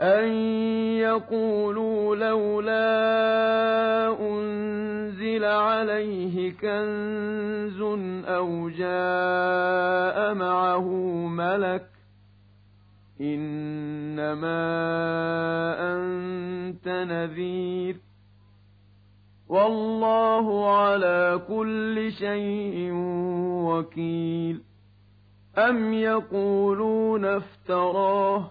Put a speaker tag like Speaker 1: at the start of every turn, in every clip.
Speaker 1: أن يقولوا لولا أنزل عليه كنز أو جاء معه ملك إنما أنت نذير والله على كل شيء وكيل أم يقولون افتراه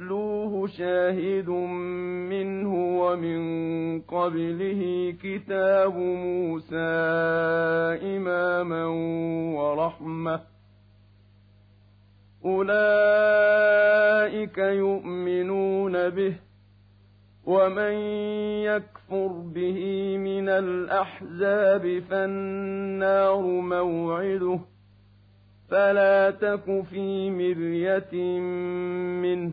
Speaker 1: ويتلوه شاهد منه ومن قبله كتاب موسى إماما ورحمة أولئك يؤمنون به ومن يكفر به من الأحزاب فالنار موعده فلا تك في مرية منه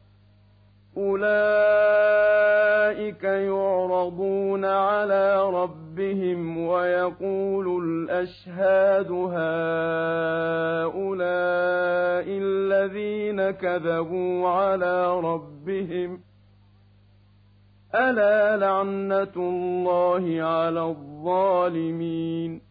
Speaker 1: أولئك يعرضون على ربهم ويقول الأشهاد هؤلاء الذين كذبوا على ربهم ألا لعنة الله على الظالمين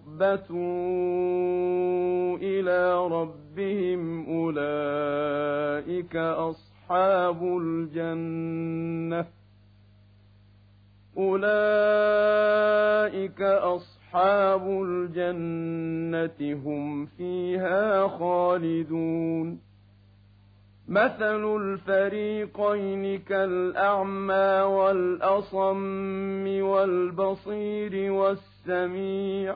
Speaker 1: وأخبتوا إلى ربهم أولئك أصحاب الجنة أولئك أصحاب الجنة هم فيها خالدون مثل الفريقين كالأعمى والأصم والبصير والسميع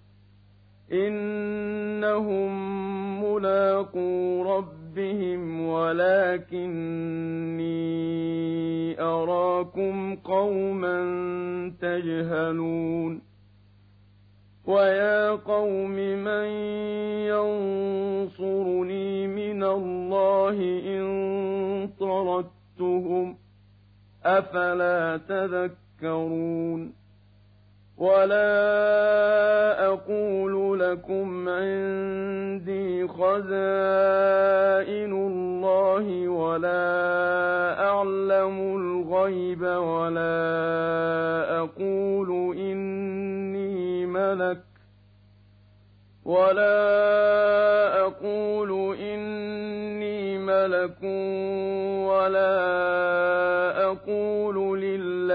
Speaker 1: إنهم ملاقو ربهم ولكني أراكم قوما تجهلون ويا قوم من ينصرني من الله إن طردتهم أفلا تذكرون ولا أقول لكم عندي خزائن الله ولا أعلم الغيب ولا أقول إني ملك ولا أقول إني ملك ولا أقول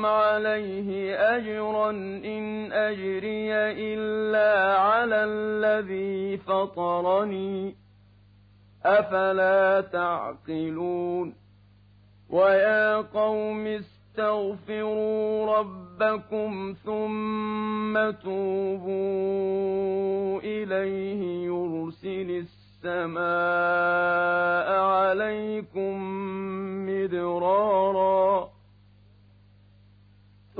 Speaker 1: أسألكم عليه أجرا إن أجري إلا على الذي فطرني. أفلا تعقلون؟ ويا قوم استغفروا ربكم ثم توبوا إليه يرسل السماء عليكم مدرارا.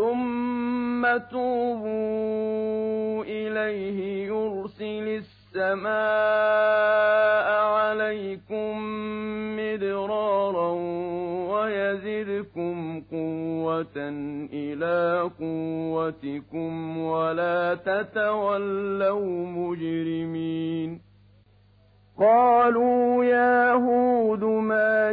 Speaker 1: ثم توبوا إليه يرسل السماء عليكم مدرارا ويزدكم قوة إلى قوتكم ولا تتولوا مجرمين قالوا يا هود ما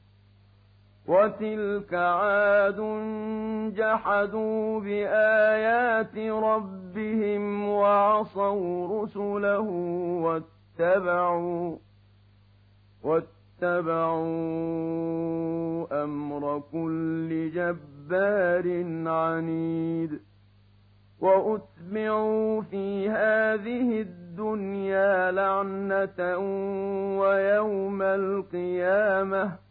Speaker 1: وتلك عاد جحدوا بآيات ربهم وعصوا رسله واتبعوا واتبعوا أمر كل جبار عنيد وأتبعوا في هذه الدنيا لعنة ويوم القيامة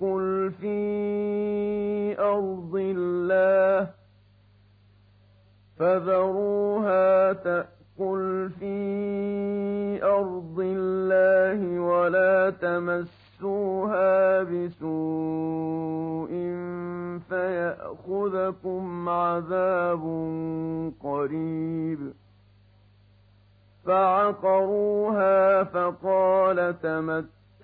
Speaker 1: تأكل في أرض الله فذروها تأكل في أرض الله ولا تمس تَمَسُّوهَا بِسُوءٍ فَيَأْخُذَكُمْ عَذَابٌ قَرِيبٌ فَعَقَرُوهَا فَقَالَ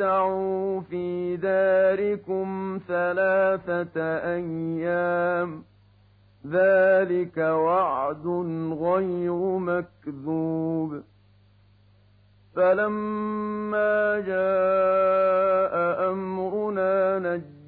Speaker 1: تَمَتَّعُوا فِي دَارِكُمْ ثَلَاثَةَ أَيَّامٍ ذَلِكَ وَعْدٌ غَيْرُ مَكْذُوبٍ فَلَمَّا جَاءَ أَمْرُنَا نَجَّيْنَا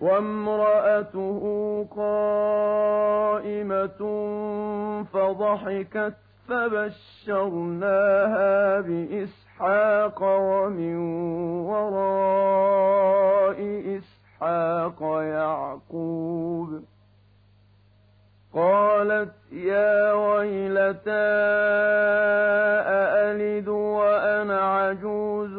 Speaker 1: وَامْرَأَتُهُ قَائِمَةٌ فَضَحِكَتْ فَبَشَّرْنَاهَا بِإِسْحَاقَ وَمِن وَرَاءِ إِسْحَاقَ يَعْقُوبَ. قَالَتْ يَا وَيْلَتَا أَأَلِدُ وَأَنَا عَجُوزٌ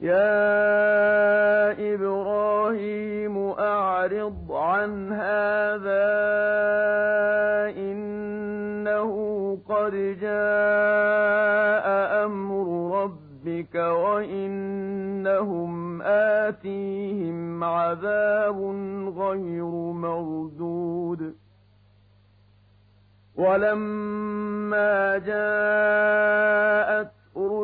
Speaker 1: يَا إِبْرَاهِيمُ أَعْرِضْ عَنْ هَٰذَا ۖ إِنَّهُ قَدْ جَاءَ أَمْرُ رَبِّكَ وَإِنَّهُمْ آتِيهِمْ عَذَابٌ غَيْرُ مَرْدُودٍ. وَلَمَّا جَاءَتْ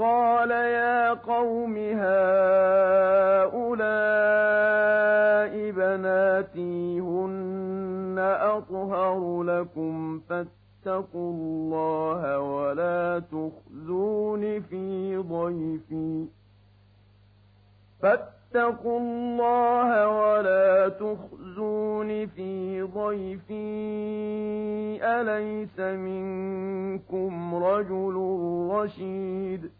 Speaker 1: قَالَ يَا قَوْمِ هَٰؤُلَاءِ بَنَاتِي هُنَّ أَطْهَرُ لَكُمْ فَاتَّقُوا اللَّهَ وَلَا تُخْزُونِ في ضَيْفِي فَاتَّقُوا اللَّهَ وَلَا تُخْزُونِ فِي ضَيْفِي أَلَيْسَ مِنكُمْ رَجُلٌ رَّشِيدٌ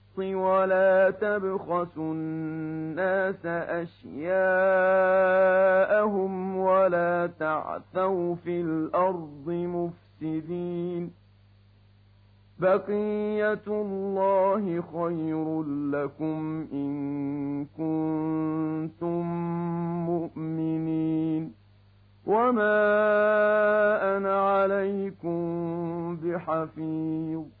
Speaker 1: وَلَا تَبْخَسُوا النَّاسَ أَشْيَاءَهُمْ وَلَا تَعْثَوْا فِي الْأَرْضِ مُفْسِدِينَ بَقِيَّتُ اللَّهِ خَيْرٌ لَّكُمْ إِن كُنتُم مُّؤْمِنِينَ وَمَا أَنَا عَلَيْكُم بِحَفِيظٍ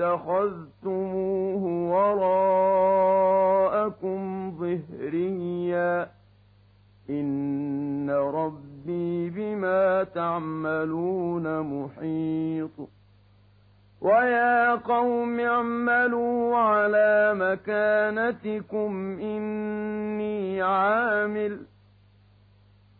Speaker 1: اتخذتموه وراءكم ظهريا. إن ربي بما تعملون محيط. ويا قوم اعملوا على مكانتكم إني عامل.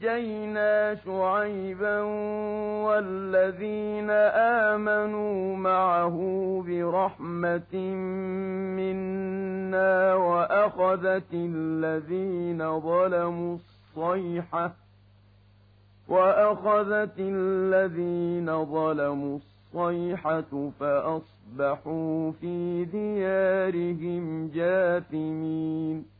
Speaker 1: نجينا شعيبا والذين آمنوا معه برحمة منا وأخذت الذين ظلموا الصيحة وأخذت الذين ظلموا الصيحة فأصبحوا في ديارهم جاثمين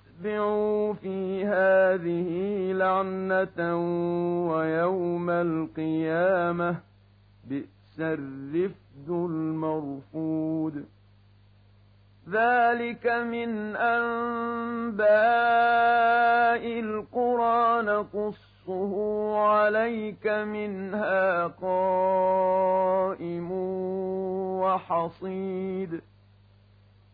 Speaker 1: وأتبعوا في هذه لعنة ويوم القيامة بئس الرفد المرفود. ذلك من أنباء القرى نقصه عليك منها قائم وحصيد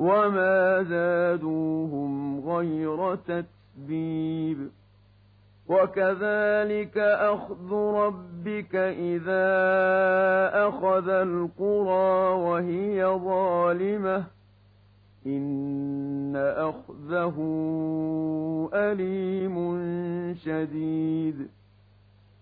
Speaker 1: وما زادوهم غير تتبيب وكذلك أخذ ربك إذا أخذ القرى وهي ظالمة إن أخذه أليم شديد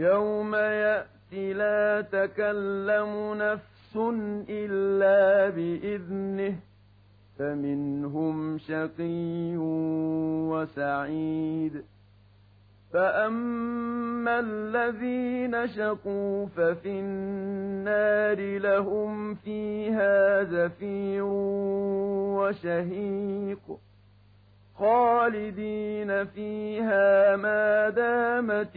Speaker 1: يوم يأتي لا تكلم نفس إلا بإذنه فمنهم شقي وسعيد فأما الذين شقوا ففي النار لهم فيها زفير وشهيق خالدين فيها ما دامت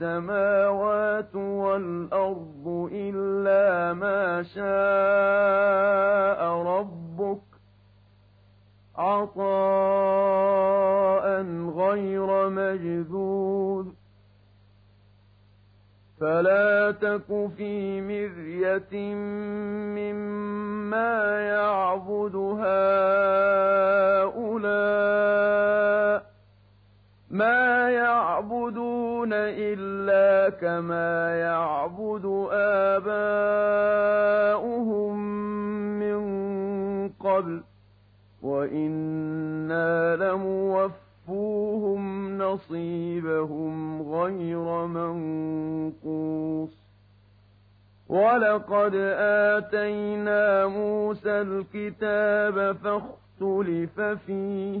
Speaker 1: السماوات والأرض إلا ما شاء ربك عطاء غير مجذوذ. فلا تك في مرية مما يعبد هؤلاء ما يعبدون إلا كما يعبد آباؤهم من قبل وإنا لموفوهم نصيبهم غير منقوص ولقد آتينا موسى الكتاب فاختلف فيه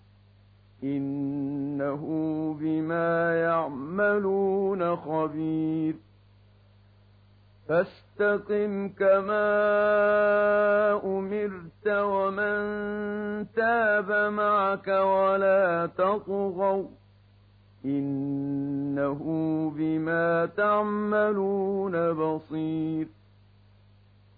Speaker 1: إنه بما يعملون خبير. فاستقم كما أمرت ومن تاب معك ولا تطغوا. إنه بما تعملون بصير.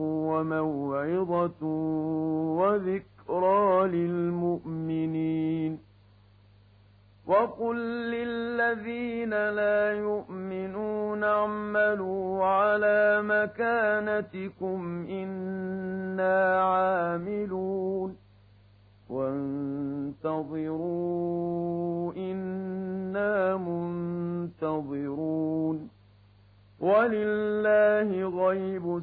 Speaker 1: وموعظة وذكرى للمؤمنين وقل للذين لا يؤمنون اعملوا على مكانتكم إنا عاملون وانتظروا إنا منتظرون ولله غيب